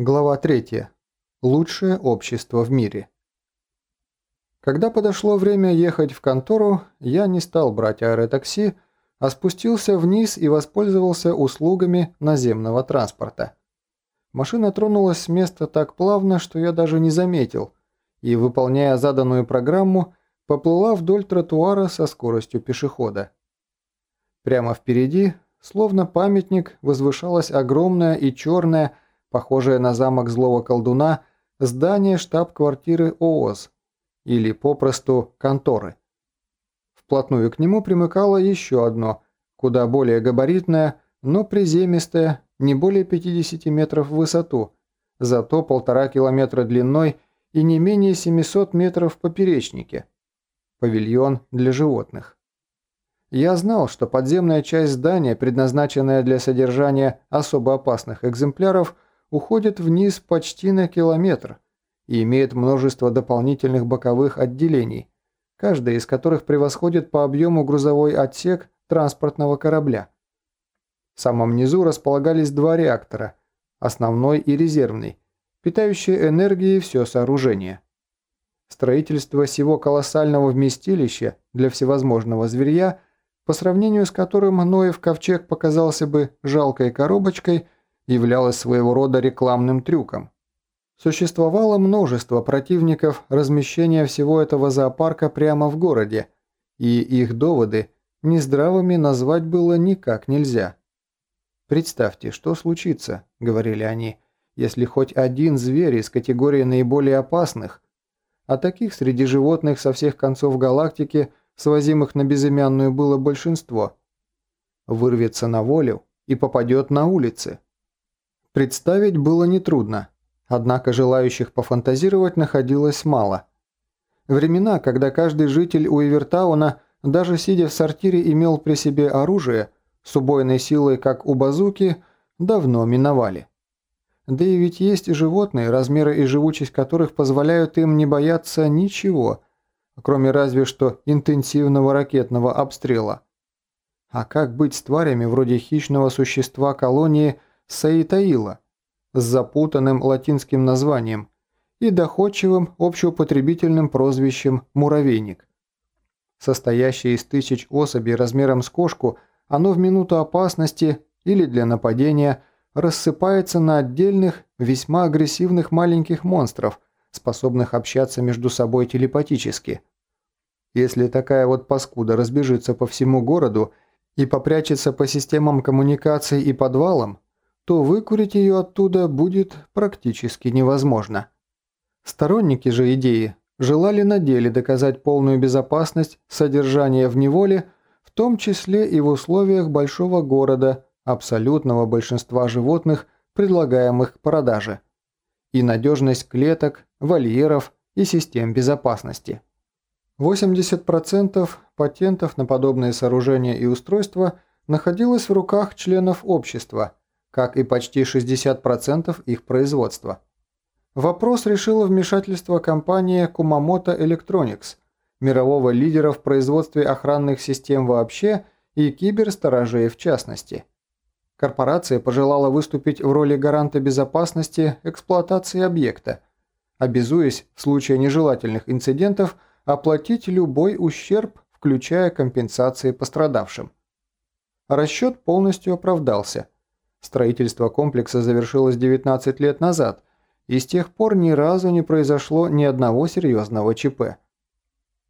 Глава 3. Лучшее общество в мире. Когда подошло время ехать в контору, я не стал брать аэротакси, а спустился вниз и воспользовался услугами наземного транспорта. Машина тронулась с места так плавно, что я даже не заметил, и, выполняя заданную программу, поплыла вдоль тротуара со скоростью пешехода. Прямо впереди, словно памятник, возвышалась огромная и черная, похожее на замок злого колдуна, здание штаб-квартиры ООС, или попросту конторы. Вплотную к нему примыкало еще одно, куда более габаритное, но приземистое, не более 50 метров в высоту, зато полтора километра длиной и не менее 700 метров в поперечнике. Павильон для животных. Я знал, что подземная часть здания, предназначенная для содержания особо опасных экземпляров – уходит вниз почти на километр и имеет множество дополнительных боковых отделений, каждая из которых превосходит по объему грузовой отсек транспортного корабля. В самом низу располагались два реактора, основной и резервный, питающие энергией все сооружение. Строительство всего колоссального вместилища для всевозможного зверья, по сравнению с которым Ноев ковчег показался бы жалкой коробочкой – являлось своего рода рекламным трюком. Существовало множество противников размещения всего этого зоопарка прямо в городе, и их доводы нездравыми назвать было никак нельзя. «Представьте, что случится», — говорили они, — «если хоть один зверь из категории наиболее опасных, а таких среди животных со всех концов галактики, свозимых на безымянную, было большинство, вырвется на волю и попадет на улицы». Представить было нетрудно, однако желающих пофантазировать находилось мало. Времена, когда каждый житель Уивертауна, даже сидя в сортире, имел при себе оружие, с убойной силой, как у базуки, давно миновали. Да и ведь есть животные, размеры и живучесть которых позволяют им не бояться ничего, кроме разве что интенсивного ракетного обстрела. А как быть с тварями вроде хищного существа колонии – Саитаила с запутанным латинским названием и доходчивым общеупотребительным прозвищем «муравейник». Состоящее из тысяч особей размером с кошку, оно в минуту опасности или для нападения рассыпается на отдельных, весьма агрессивных маленьких монстров, способных общаться между собой телепатически. Если такая вот паскуда разбежится по всему городу и попрячется по системам коммуникаций и подвалам, то выкурить ее оттуда будет практически невозможно. Сторонники же идеи желали на деле доказать полную безопасность содержания в неволе, в том числе и в условиях большого города, абсолютного большинства животных, предлагаемых к продаже, и надежность клеток, вольеров и систем безопасности. 80% патентов на подобные сооружения и устройства находилось в руках членов общества – как и почти 60% их производства. Вопрос решило вмешательство компании Kumamoto Electronics, мирового лидера в производстве охранных систем вообще и киберсторожей в частности. Корпорация пожелала выступить в роли гаранта безопасности эксплуатации объекта, обязуясь в случае нежелательных инцидентов оплатить любой ущерб, включая компенсации пострадавшим. Расчет полностью оправдался – Строительство комплекса завершилось 19 лет назад, и с тех пор ни разу не произошло ни одного серьезного ЧП.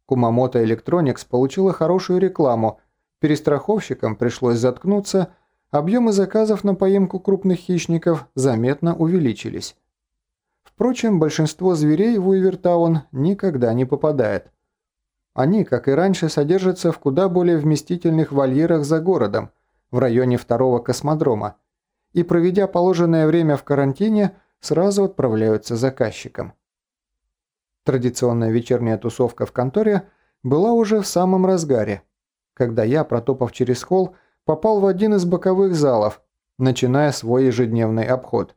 Кумамото Electronics получила хорошую рекламу, перестраховщикам пришлось заткнуться, объемы заказов на поимку крупных хищников заметно увеличились. Впрочем, большинство зверей в Уивертаун никогда не попадает. Они, как и раньше, содержатся в куда более вместительных вольерах за городом, в районе второго космодрома, и, проведя положенное время в карантине, сразу отправляются заказчикам. Традиционная вечерняя тусовка в конторе была уже в самом разгаре, когда я, протопав через холл, попал в один из боковых залов, начиная свой ежедневный обход.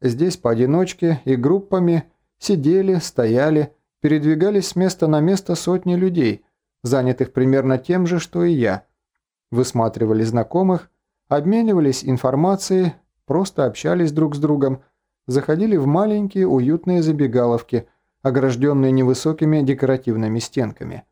Здесь поодиночке и группами сидели, стояли, передвигались с места на место сотни людей, занятых примерно тем же, что и я. Высматривали знакомых, обменивались информацией, просто общались друг с другом, заходили в маленькие уютные забегаловки, огражденные невысокими декоративными стенками.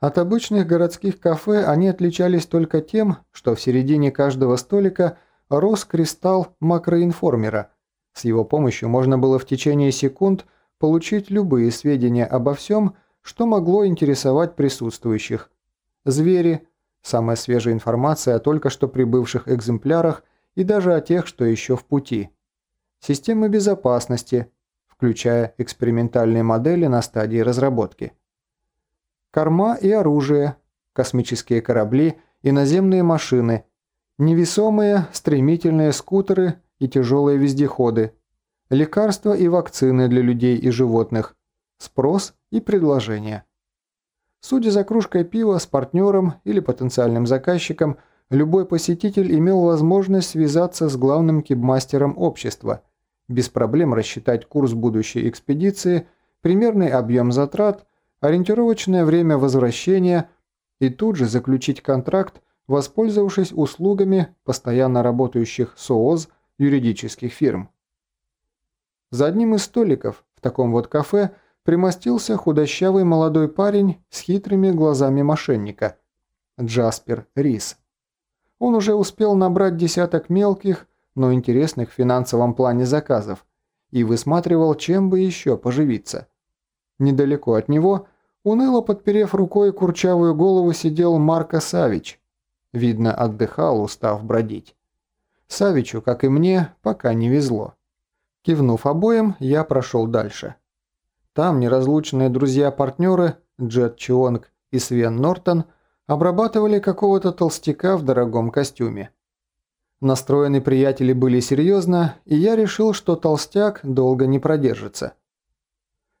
От обычных городских кафе они отличались только тем, что в середине каждого столика рос кристалл макроинформера. С его помощью можно было в течение секунд получить любые сведения обо всем, что могло интересовать присутствующих. Звери, самая свежая информация о только что прибывших экземплярах и даже о тех, что еще в пути. Системы безопасности, включая экспериментальные модели на стадии разработки. Корма и оружие, космические корабли и наземные машины, невесомые стремительные скутеры и тяжелые вездеходы, лекарства и вакцины для людей и животных, спрос и предложение. Судя за кружкой пива с партнером или потенциальным заказчиком, любой посетитель имел возможность связаться с главным кибмастером общества, без проблем рассчитать курс будущей экспедиции, примерный объем затрат, ориентировочное время возвращения и тут же заключить контракт, воспользовавшись услугами постоянно работающих СООЗ юридических фирм. За одним из столиков в таком вот кафе – примостился худощавый молодой парень с хитрыми глазами мошенника – Джаспер Рис. Он уже успел набрать десяток мелких, но интересных в финансовом плане заказов и высматривал, чем бы еще поживиться. Недалеко от него, уныло подперев рукой курчавую голову, сидел Марко Савич. Видно, отдыхал, устав бродить. Савичу, как и мне, пока не везло. Кивнув обоим, я прошел дальше. Там неразлучные друзья-партнеры Джет Чионг и Свен Нортон обрабатывали какого-то толстяка в дорогом костюме. Настроены приятели были серьезно, и я решил, что толстяк долго не продержится.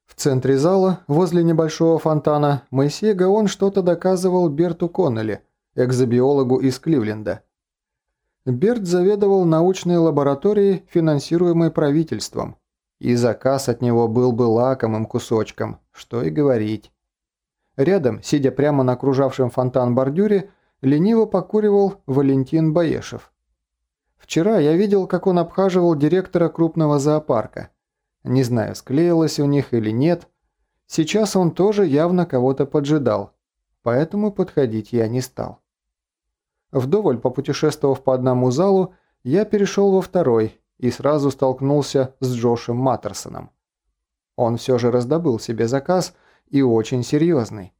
В центре зала, возле небольшого фонтана, Моисей Гаон что-то доказывал Берту Коннелли, экзобиологу из Кливленда. Берт заведовал научной лабораторией, финансируемой правительством, и заказ от него был бы лакомым кусочком, что и говорить. Рядом, сидя прямо на окружавшем фонтан бордюре, лениво покуривал Валентин Баешев. Вчера я видел, как он обхаживал директора крупного зоопарка. Не знаю, склеилось у них или нет. Сейчас он тоже явно кого-то поджидал, поэтому подходить я не стал. Вдоволь попутешествовав по одному залу, я перешел во второй и сразу столкнулся с Джошем Маттерсоном. Он все же раздобыл себе заказ и очень серьезный.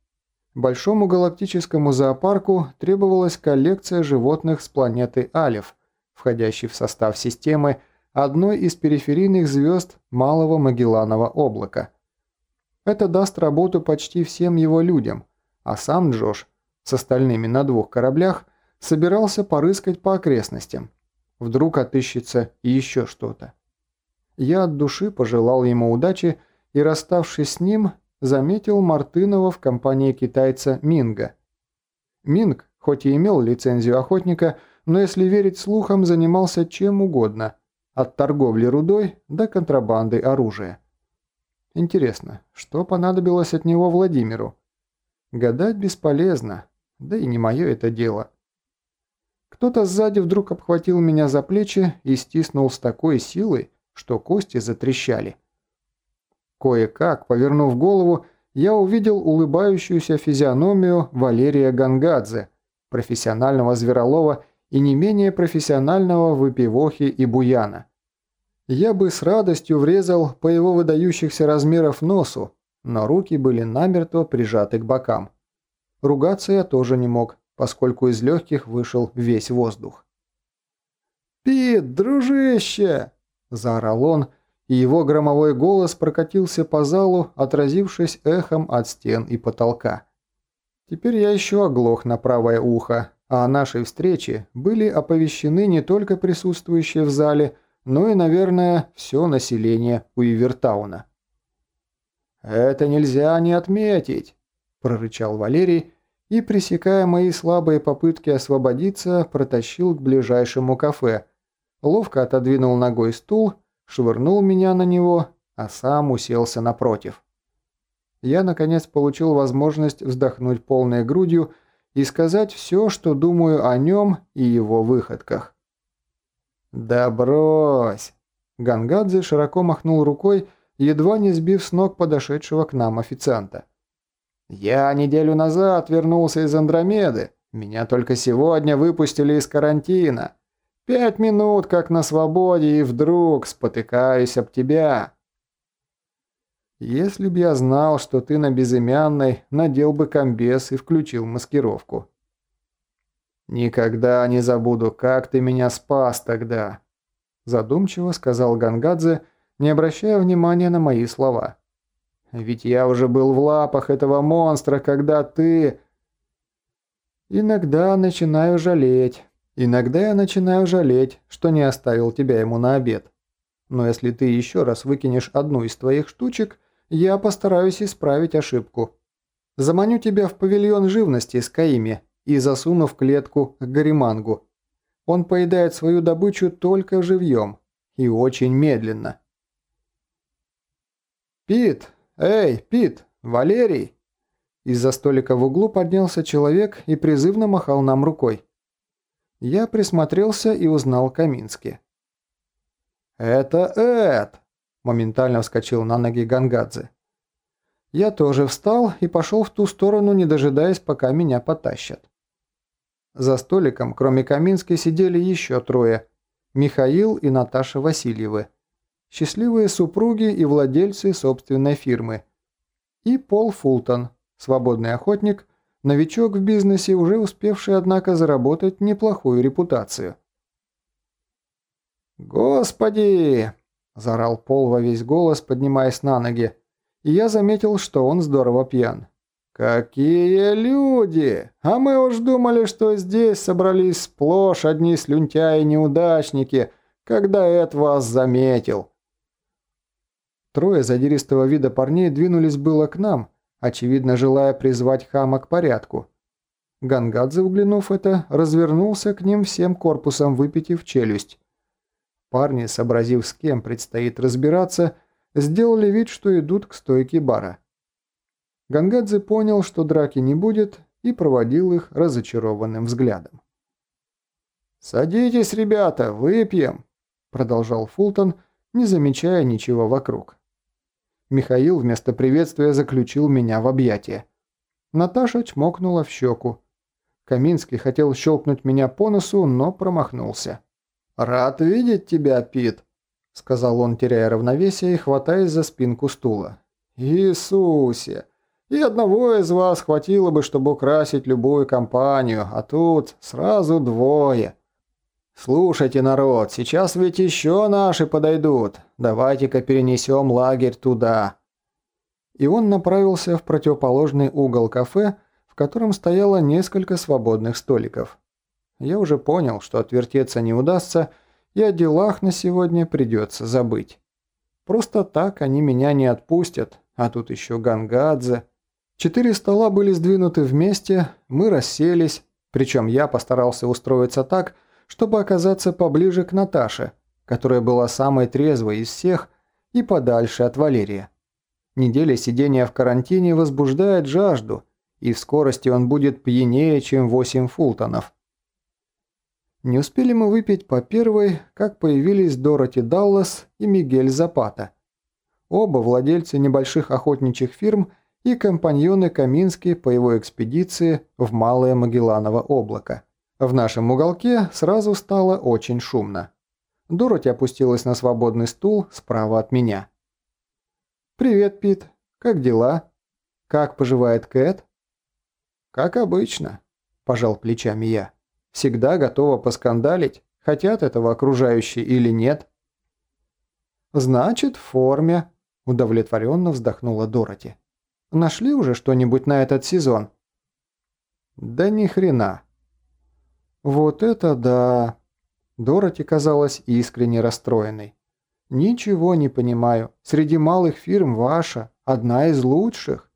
Большому галактическому зоопарку требовалась коллекция животных с планеты Алиф, входящей в состав системы одной из периферийных звезд Малого Магелланова облака. Это даст работу почти всем его людям, а сам Джош с остальными на двух кораблях собирался порыскать по окрестностям, Вдруг отыщется еще что-то. Я от души пожелал ему удачи и, расставшись с ним, заметил Мартынова в компании китайца Минга. Минг, хоть и имел лицензию охотника, но если верить слухам, занимался чем угодно, от торговли рудой до контрабанды оружия. Интересно, что понадобилось от него Владимиру? Гадать бесполезно, да и не мое это дело. Кто-то сзади вдруг обхватил меня за плечи и стиснул с такой силой, что кости затрещали. Кое-как, повернув голову, я увидел улыбающуюся физиономию Валерия Гангадзе, профессионального зверолова и не менее профессионального выпивохи и буяна. Я бы с радостью врезал по его выдающихся размеров носу, но руки были намертво прижаты к бокам. Ругаться я тоже не мог, поскольку из легких вышел весь воздух. «Пит, дружище!» – заорал он, и его громовой голос прокатился по залу, отразившись эхом от стен и потолка. Теперь я еще оглох на правое ухо, а о нашей встрече были оповещены не только присутствующие в зале, но и, наверное, все население Уивертауна. «Это нельзя не отметить», – прорычал Валерий, и, пресекая мои слабые попытки освободиться, протащил к ближайшему кафе, ловко отодвинул ногой стул, швырнул меня на него, а сам уселся напротив. Я, наконец, получил возможность вздохнуть полной грудью и сказать все, что думаю о нем и его выходках. «Да брось!» – Гангадзе широко махнул рукой, едва не сбив с ног подошедшего к нам официанта. «Я неделю назад вернулся из Андромеды. Меня только сегодня выпустили из карантина. Пять минут как на свободе, и вдруг спотыкаюсь об тебя». «Если б я знал, что ты на безымянной, надел бы комбез и включил маскировку». «Никогда не забуду, как ты меня спас тогда», – задумчиво сказал Гангадзе, не обращая внимания на мои слова. «Ведь я уже был в лапах этого монстра, когда ты...» «Иногда начинаю жалеть. Иногда я начинаю жалеть, что не оставил тебя ему на обед. Но если ты еще раз выкинешь одну из твоих штучек, я постараюсь исправить ошибку. Заманю тебя в павильон живности с Каими и засуну в клетку к Гаримангу. Он поедает свою добычу только живьем и очень медленно. «Пит! Эй, Пит! Валерий!» Из-за столика в углу поднялся человек и призывно махал нам рукой. Я присмотрелся и узнал Камински. «Это Эд!» – моментально вскочил на ноги Гангадзе. Я тоже встал и пошел в ту сторону, не дожидаясь, пока меня потащат. За столиком, кроме Каминской, сидели еще трое – Михаил и Наташа Васильевы – счастливые супруги и владельцы собственной фирмы. И Пол Фултон, свободный охотник, новичок в бизнесе, уже успевший, однако, заработать неплохую репутацию. «Господи!» – заорал Пол во весь голос, поднимаясь на ноги, и я заметил, что он здорово пьян. «Какие люди! А мы уж думали, что здесь собрались сплошь одни слюнтяи-неудачники, когда Эд вас заметил. Трое задиристого вида парней двинулись было к нам, очевидно желая призвать хама к порядку. Гангадзе, углянув это, развернулся к ним всем корпусом, выпитив челюсть. Парни, сообразив, с кем предстоит разбираться, сделали вид, что идут к стойке бара. Гангадзе понял, что драки не будет, и проводил их разочарованным взглядом. «Садитесь, ребята, выпьем», – продолжал Фултон, не замечая ничего вокруг. Михаил вместо приветствия заключил меня в объятия. Наташа чмокнула в щеку. Каминский хотел щелкнуть меня по носу, но промахнулся. «Рад видеть тебя, Пит», — сказал он, теряя равновесие и хватаясь за спинку стула. «Иисусе! И одного из вас хватило бы, чтобы украсить любую компанию, а тут сразу двое. «Слушайте, народ, сейчас ведь еще наши подойдут. Давайте-ка перенесем лагерь туда». И он направился в противоположный угол кафе, в котором стояло несколько свободных столиков. Я уже понял, что отвертеться не удастся, и о делах на сегодня придется забыть. Просто так они меня не отпустят, а тут еще Гангадзе. Четыре стола были сдвинуты вместе, мы расселись, причем я постарался устроиться так, чтобы оказаться поближе к Наташе, которая была самой трезвой из всех и подальше от Валерия. Неделя сидения в карантине возбуждает жажду, и в скорости он будет пьянее, чем 8 фултонов. Не успели мы выпить по первой, как появились Дороти Даллас и Мигель Запата. Оба владельцы небольших охотничьих фирм и компаньоны Камински по его экспедиции в Малое Магелланово облако. В нашем уголке сразу стало очень шумно. Дороти опустилась на свободный стул справа от меня. «Привет, Пит. Как дела? Как поживает Кэт?» «Как обычно», – пожал плечами я. «Всегда готова поскандалить, хотят этого окружающие или нет». «Значит, в форме», – удовлетворенно вздохнула Дороти. «Нашли уже что-нибудь на этот сезон?» «Да ни хрена», «Вот это да!» Дороти казалась искренне расстроенной. «Ничего не понимаю. Среди малых фирм ваша, одна из лучших».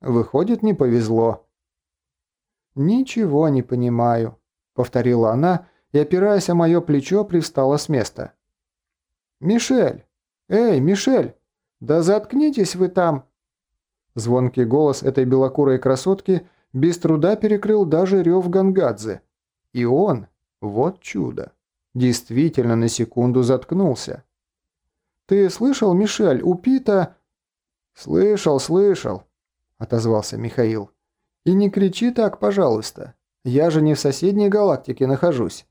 «Выходит, не повезло». «Ничего не понимаю», — повторила она и, опираясь о мое плечо, привстала с места. «Мишель! Эй, Мишель! Да заткнитесь вы там!» Звонкий голос этой белокурой красотки без труда перекрыл даже рев Гангадзе. И он, вот чудо, действительно на секунду заткнулся, Ты слышал, Мишель, у Пита...» «Слышал, слышал», — отозвался Михаил. «И не кричи так, пожалуйста. Я же не в соседней галактике нахожусь».